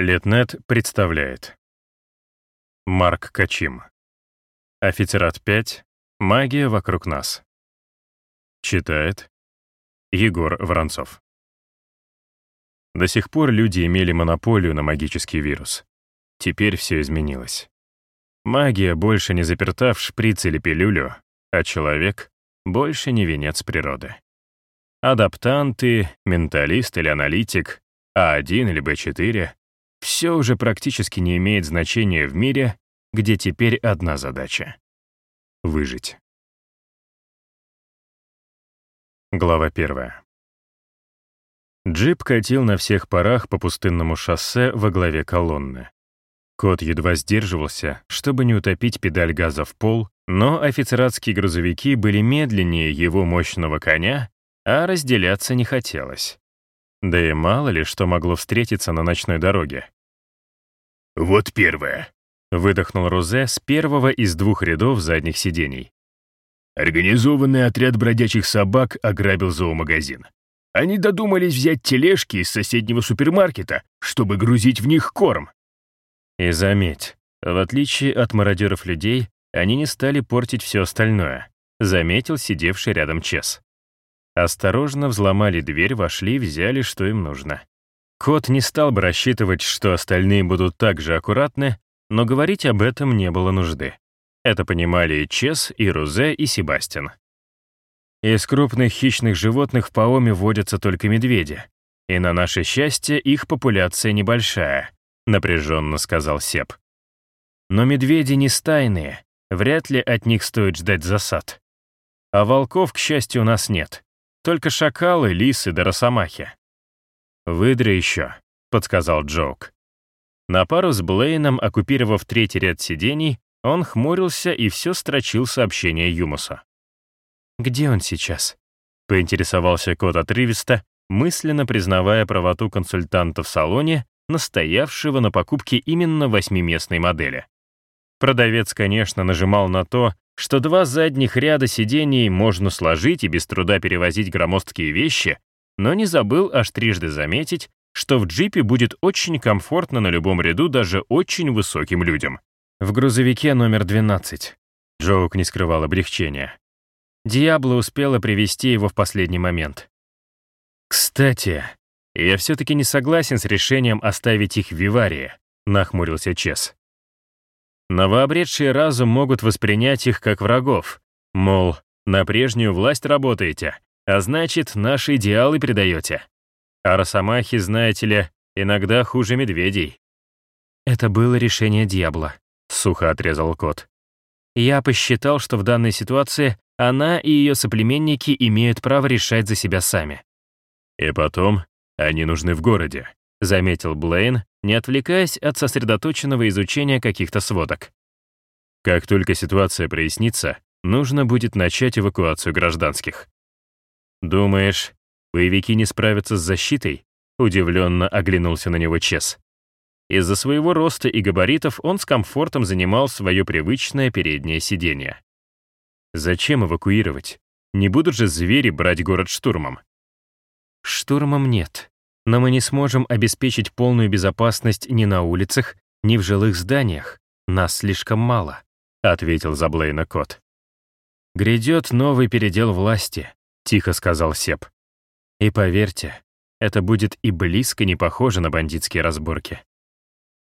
Летнет представляет. Марк Качим. Офицерат 5. Магия вокруг нас. Читает Егор Воронцов. До сих пор люди имели монополию на магический вирус. Теперь все изменилось. Магия больше не заперта в шприц или пилюлю, а человек больше не венец природы. Адаптанты, менталист или аналитик, А1 или Б4 — все уже практически не имеет значения в мире, где теперь одна задача — выжить. Глава первая. Джип катил на всех парах по пустынному шоссе во главе колонны. Кот едва сдерживался, чтобы не утопить педаль газа в пол, но офицератские грузовики были медленнее его мощного коня, а разделяться не хотелось. Да и мало ли что могло встретиться на ночной дороге. «Вот первое», — выдохнул Розе с первого из двух рядов задних сидений. Организованный отряд бродячих собак ограбил зоомагазин. Они додумались взять тележки из соседнего супермаркета, чтобы грузить в них корм. И заметь, в отличие от мародеров людей, они не стали портить все остальное, заметил сидевший рядом Чес. Осторожно взломали дверь, вошли, взяли, что им нужно. Кот не стал бы рассчитывать, что остальные будут так же аккуратны, но говорить об этом не было нужды. Это понимали и Чес, и Рузе, и Себастьян. Из крупных хищных животных в Паоме водятся только медведи, и на наше счастье их популяция небольшая, напряженно сказал Сеп. Но медведи не стайные, вряд ли от них стоит ждать засад. А волков, к счастью, у нас нет. Только шакалы, лисы да росомахи. «Выдра еще», — подсказал Джоук. На пару с Блейном, оккупировав третий ряд сидений, он хмурился и все строчил сообщение Юмуса. «Где он сейчас?» — поинтересовался кот отрывисто, мысленно признавая правоту консультанта в салоне, настоявшего на покупке именно восьмиместной модели. Продавец, конечно, нажимал на то, что два задних ряда сидений можно сложить и без труда перевозить громоздкие вещи, но не забыл аж трижды заметить, что в джипе будет очень комфортно на любом ряду даже очень высоким людям. В грузовике номер 12. Джоук не скрывал облегчения. Диабло успела привести его в последний момент. «Кстати, я все-таки не согласен с решением оставить их в Виварии», — нахмурился Чес. Новообретшие разум могут воспринять их как врагов. Мол, на прежнюю власть работаете, а значит, наши идеалы предаете. А росомахи, знаете ли, иногда хуже медведей. Это было решение Дьябла, сухо отрезал кот. Я посчитал, что в данной ситуации она и ее соплеменники имеют право решать за себя сами. И потом, они нужны в городе, заметил Блейн, не отвлекаясь от сосредоточенного изучения каких-то сводок. Как только ситуация прояснится, нужно будет начать эвакуацию гражданских. «Думаешь, боевики не справятся с защитой?» Удивленно оглянулся на него Чес. Из-за своего роста и габаритов он с комфортом занимал свое привычное переднее сиденье. Зачем эвакуировать? Не будут же звери брать город штурмом? Штурмом нет но мы не сможем обеспечить полную безопасность ни на улицах, ни в жилых зданиях. Нас слишком мало», — ответил Заблейна кот. «Грядет новый передел власти», — тихо сказал Сеп. «И поверьте, это будет и близко не похоже на бандитские разборки».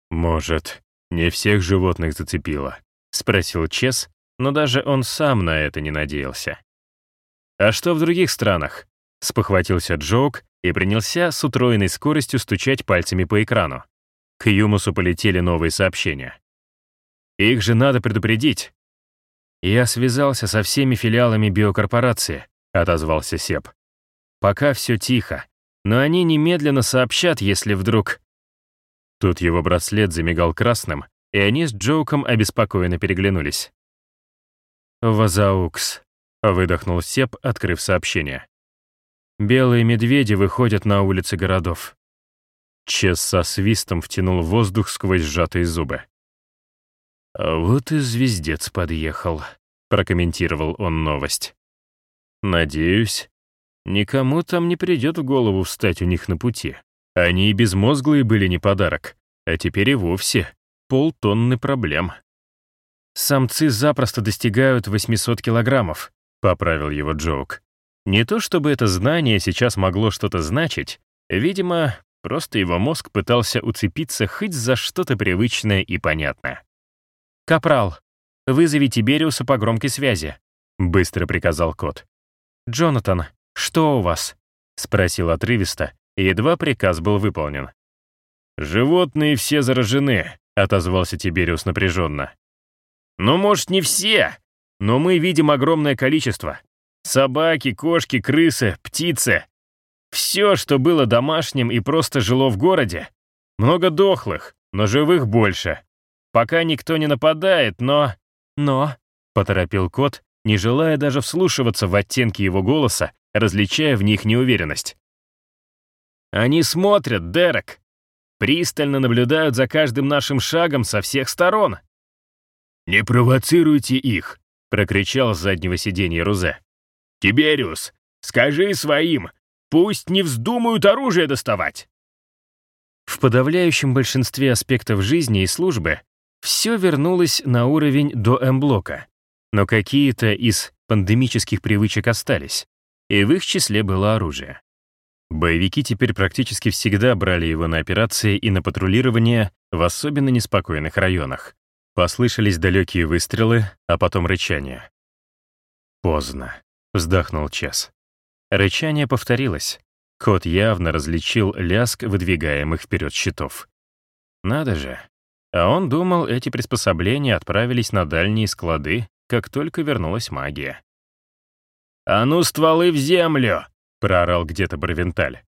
«Может, не всех животных зацепило?» — спросил Чес, но даже он сам на это не надеялся. «А что в других странах?» — спохватился Джоук и принялся с утроенной скоростью стучать пальцами по экрану. К Юмусу полетели новые сообщения. «Их же надо предупредить!» «Я связался со всеми филиалами биокорпорации», — отозвался Сеп. «Пока все тихо, но они немедленно сообщат, если вдруг...» Тут его браслет замигал красным, и они с Джоуком обеспокоенно переглянулись. «Вазаукс», — выдохнул Сеп, открыв сообщение. Белые медведи выходят на улицы городов. Чес со свистом втянул воздух сквозь сжатые зубы. «А вот и звездец подъехал», — прокомментировал он новость. «Надеюсь, никому там не придет в голову встать у них на пути. Они и безмозглые были не подарок. а теперь и вовсе полтонны проблем. «Самцы запросто достигают 800 килограммов», — поправил его Джоук. Не то чтобы это знание сейчас могло что-то значить, видимо, просто его мозг пытался уцепиться хоть за что-то привычное и понятное. «Капрал, вызови Тибериуса по громкой связи», — быстро приказал кот. «Джонатан, что у вас?» — спросил отрывисто, едва приказ был выполнен. «Животные все заражены», — отозвался Тибериус напряженно. «Ну, может, не все, но мы видим огромное количество. Собаки, кошки, крысы, птицы. Все, что было домашним и просто жило в городе. Много дохлых, но живых больше. Пока никто не нападает, но... Но, поторопил кот, не желая даже вслушиваться в оттенки его голоса, различая в них неуверенность. Они смотрят, Дерек. Пристально наблюдают за каждым нашим шагом со всех сторон. «Не провоцируйте их!» — прокричал с заднего сиденья Рузе. «Тибериус, скажи своим, пусть не вздумают оружие доставать!» В подавляющем большинстве аспектов жизни и службы все вернулось на уровень до М-блока, но какие-то из пандемических привычек остались, и в их числе было оружие. Боевики теперь практически всегда брали его на операции и на патрулирование в особенно неспокойных районах. Послышались далекие выстрелы, а потом рычание. «Поздно», — вздохнул Чес. Рычание повторилось. Кот явно различил ляск выдвигаемых вперед щитов. Надо же. А он думал, эти приспособления отправились на дальние склады, как только вернулась магия. «А ну, стволы в землю!» — проорал где-то Барвенталь.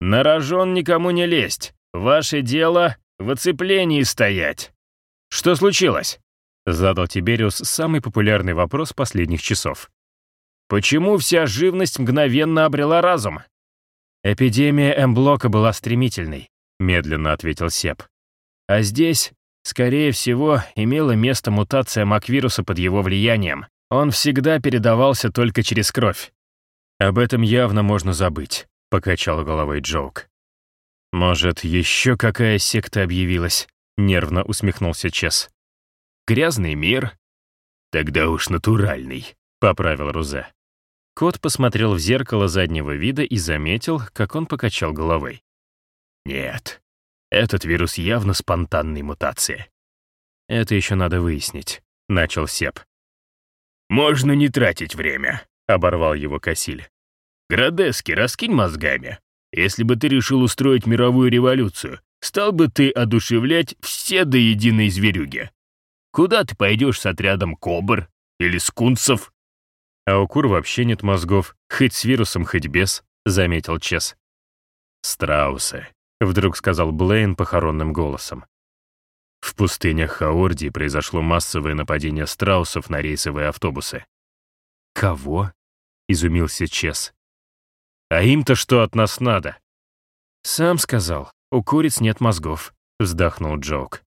«На рожон никому не лезть. Ваше дело — в оцеплении стоять». «Что случилось?» — задал Тибериус самый популярный вопрос последних часов. «Почему вся живность мгновенно обрела разум?» «Эпидемия М-блока была стремительной», — медленно ответил Сеп. «А здесь, скорее всего, имела место мутация маквируса под его влиянием. Он всегда передавался только через кровь». «Об этом явно можно забыть», — покачал головой Джоук. «Может, еще какая секта объявилась?» — нервно усмехнулся Чес. «Грязный мир?» «Тогда уж натуральный», — поправил Рузе. Кот посмотрел в зеркало заднего вида и заметил, как он покачал головой. «Нет, этот вирус явно спонтанной мутации». «Это еще надо выяснить», — начал Сеп. «Можно не тратить время», — оборвал его Касиль. «Градески, раскинь мозгами. Если бы ты решил устроить мировую революцию, стал бы ты одушевлять все до единой зверюги. Куда ты пойдешь с отрядом кобр или скунсов?» «А у кур вообще нет мозгов, хоть с вирусом, хоть без», — заметил Чес. «Страусы», — вдруг сказал Блейн похоронным голосом. В пустынях Хаордии произошло массовое нападение страусов на рейсовые автобусы. «Кого?» — изумился Чес. «А им-то что от нас надо?» «Сам сказал, у куриц нет мозгов», — вздохнул Джок.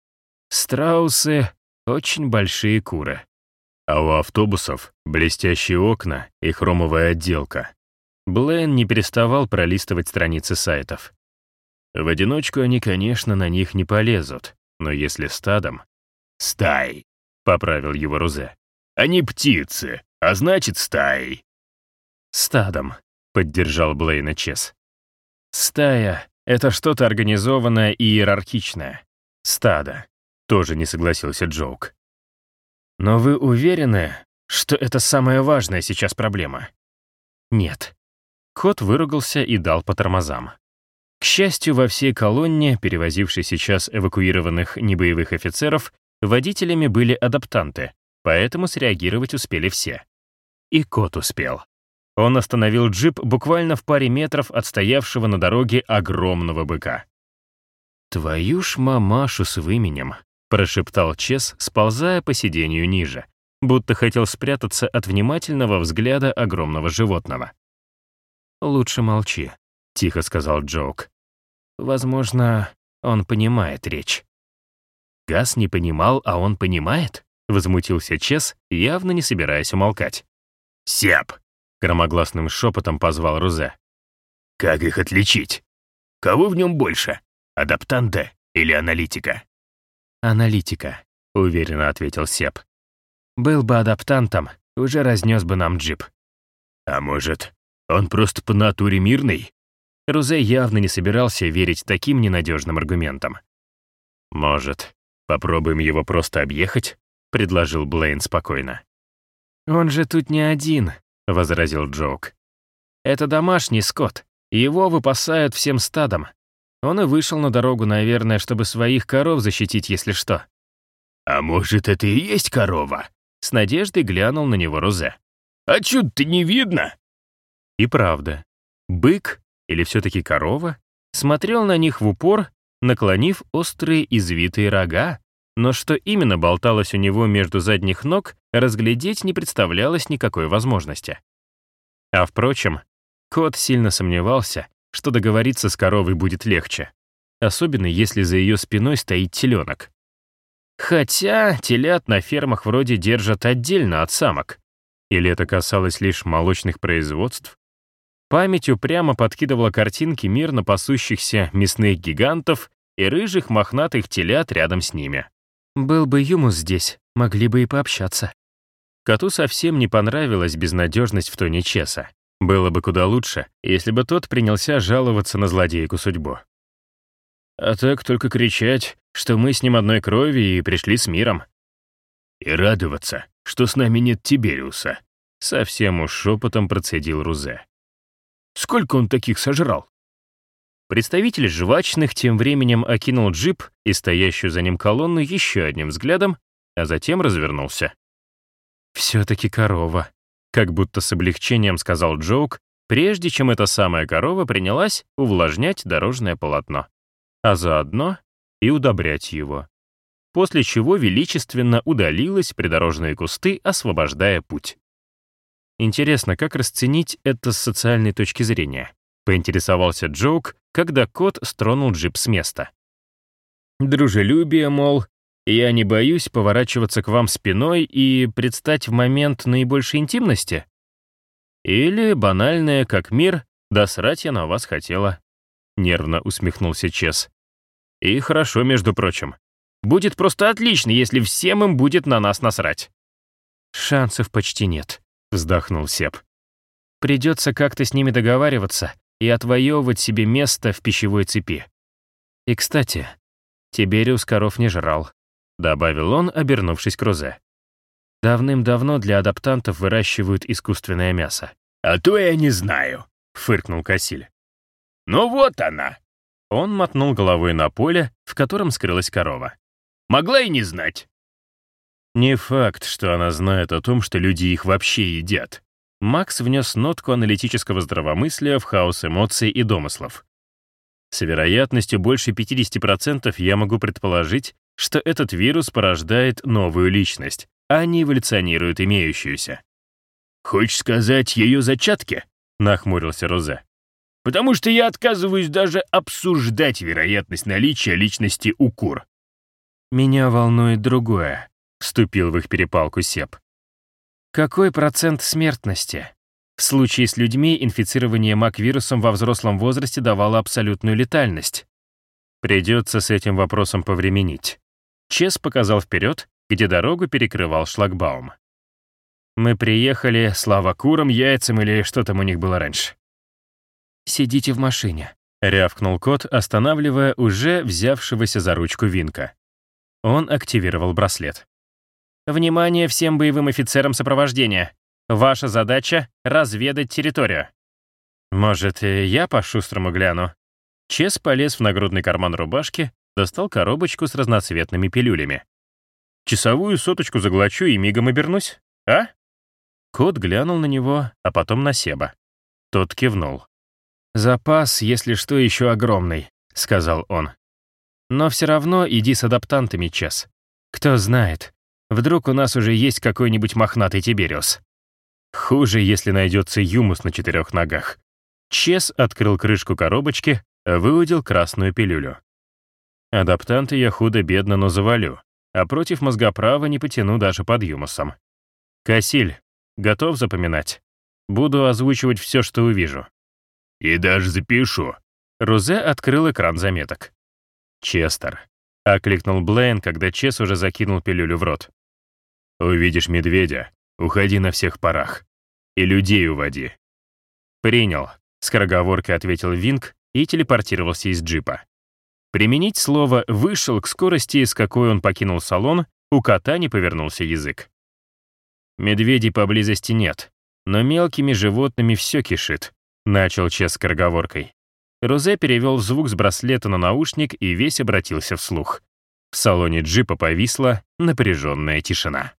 «Страусы — очень большие куры». А у автобусов блестящие окна и хромовая отделка. Блейн не переставал пролистывать страницы сайтов. В одиночку они, конечно, на них не полезут, но если стадом... «Стай», — поправил его Рузе. «Они птицы, а значит, стаей». «Стадом», — поддержал Блейна Чес. «Стая — это что-то организованное и иерархичное. Стадо», — тоже не согласился Джоук. «Но вы уверены, что это самая важная сейчас проблема?» «Нет». Кот выругался и дал по тормозам. К счастью, во всей колонне, перевозившей сейчас эвакуированных небоевых офицеров, водителями были адаптанты, поэтому среагировать успели все. И кот успел. Он остановил джип буквально в паре метров от стоявшего на дороге огромного быка. «Твою ж мамашу с выменем», — прошептал Чес, сползая по сиденью ниже, будто хотел спрятаться от внимательного взгляда огромного животного. «Лучше молчи», — тихо сказал Джоук. «Возможно, он понимает речь». Газ не понимал, а он понимает? Возмутился Чес, явно не собираясь умолкать. «Сеп!» — громогласным шепотом позвал Рузе. «Как их отличить? Кого в нем больше, адаптанта или аналитика?» «Аналитика», — уверенно ответил Сеп. «Был бы адаптантом, уже разнес бы нам джип». «А может, он просто по натуре мирный?» Рузе явно не собирался верить таким ненадежным аргументам. «Может, попробуем его просто объехать?» — предложил Блейн спокойно. «Он же тут не один», — возразил Джоук. «Это домашний скот. Его выпасают всем стадом. Он и вышел на дорогу, наверное, чтобы своих коров защитить, если что». «А может, это и есть корова?» С надеждой глянул на него Рузе. «А чё-то не видно?» И правда. Бык, или все-таки корова, смотрел на них в упор, наклонив острые извитые рога, но что именно болталось у него между задних ног, разглядеть не представлялось никакой возможности. А впрочем, кот сильно сомневался, что договориться с коровой будет легче, особенно если за ее спиной стоит теленок. Хотя телят на фермах вроде держат отдельно от самок. Или это касалось лишь молочных производств? Память упрямо подкидывала картинки мирно пасущихся мясных гигантов и рыжих мохнатых телят рядом с ними. Был бы Юмус здесь, могли бы и пообщаться. Коту совсем не понравилась безнадежность в тоне Чеса. Было бы куда лучше, если бы тот принялся жаловаться на злодейку судьбу. А так только кричать, что мы с ним одной крови и пришли с миром. И радоваться, что с нами нет Тибериуса. Совсем уж шепотом процедил Рузе. Сколько он таких сожрал? Представитель жвачных тем временем окинул джип и стоящую за ним колонну еще одним взглядом, а затем развернулся. «Все-таки корова», — как будто с облегчением сказал Джоук, прежде чем эта самая корова принялась увлажнять дорожное полотно, а заодно и удобрять его. После чего величественно удалилась придорожные кусты, освобождая путь. Интересно, как расценить это с социальной точки зрения? Поинтересовался Джоук, когда кот стронул джип с места. Дружелюбие, мол, я не боюсь поворачиваться к вам спиной и предстать в момент наибольшей интимности? Или банальное, как мир, да срать я на вас хотела. Нервно усмехнулся Чес. И хорошо, между прочим. Будет просто отлично, если всем им будет на нас насрать. Шансов почти нет, вздохнул Сеп. Придется как-то с ними договариваться, и отвоевывать себе место в пищевой цепи. И, кстати, Тибериус коров не жрал, добавил он, обернувшись к Розе. Давным-давно для адаптантов выращивают искусственное мясо. «А то я не знаю», — фыркнул Кассиль. «Ну вот она». Он мотнул головой на поле, в котором скрылась корова. «Могла и не знать». Не факт, что она знает о том, что люди их вообще едят. Макс внес нотку аналитического здравомыслия в хаос эмоций и домыслов. С вероятностью больше 50% я могу предположить, что этот вирус порождает новую личность, а не эволюционирует имеющуюся. «Хочешь сказать ее зачатки?» — нахмурился Розе. «Потому что я отказываюсь даже обсуждать вероятность наличия личности у кур». «Меня волнует другое», — вступил в их перепалку Сеп. Какой процент смертности? В случае с людьми инфицирование МАК-вирусом во взрослом возрасте давало абсолютную летальность. Придется с этим вопросом повременить. Чес показал вперед, где дорогу перекрывал шлагбаум. Мы приехали, слава курам, яйцам или что там у них было раньше. «Сидите в машине», — рявкнул кот, останавливая уже взявшегося за ручку Винка. Он активировал браслет. Внимание всем боевым офицерам сопровождения. Ваша задача — разведать территорию. Может, я по-шустрому гляну? Чес полез в нагрудный карман рубашки, достал коробочку с разноцветными пилюлями. Часовую соточку заглочу и мигом обернусь, а? Кот глянул на него, а потом на Себа. Тот кивнул. «Запас, если что, еще огромный», — сказал он. «Но все равно иди с адаптантами, Чес. Кто знает, Вдруг у нас уже есть какой-нибудь мохнатый Тибериус. Хуже, если найдется юмус на четырех ногах. Чес открыл крышку коробочки, выудил красную пилюлю. Адаптанты я худо-бедно, но завалю, а против мозгоправа не потяну даже под юмусом. Касиль, готов запоминать? Буду озвучивать все, что увижу. И даже запишу. Рузе открыл экран заметок. «Честер», — окликнул Блейн, когда Чес уже закинул пилюлю в рот. «Увидишь медведя, уходи на всех парах. И людей уводи». «Принял», — скороговоркой ответил Винг и телепортировался из джипа. Применить слово «вышел» к скорости, с какой он покинул салон, у кота не повернулся язык. Медведей поблизости нет, но мелкими животными все кишит, начал Чес скороговоркой. Розе перевел звук с браслета на наушник и весь обратился вслух. В салоне джипа повисла напряженная тишина.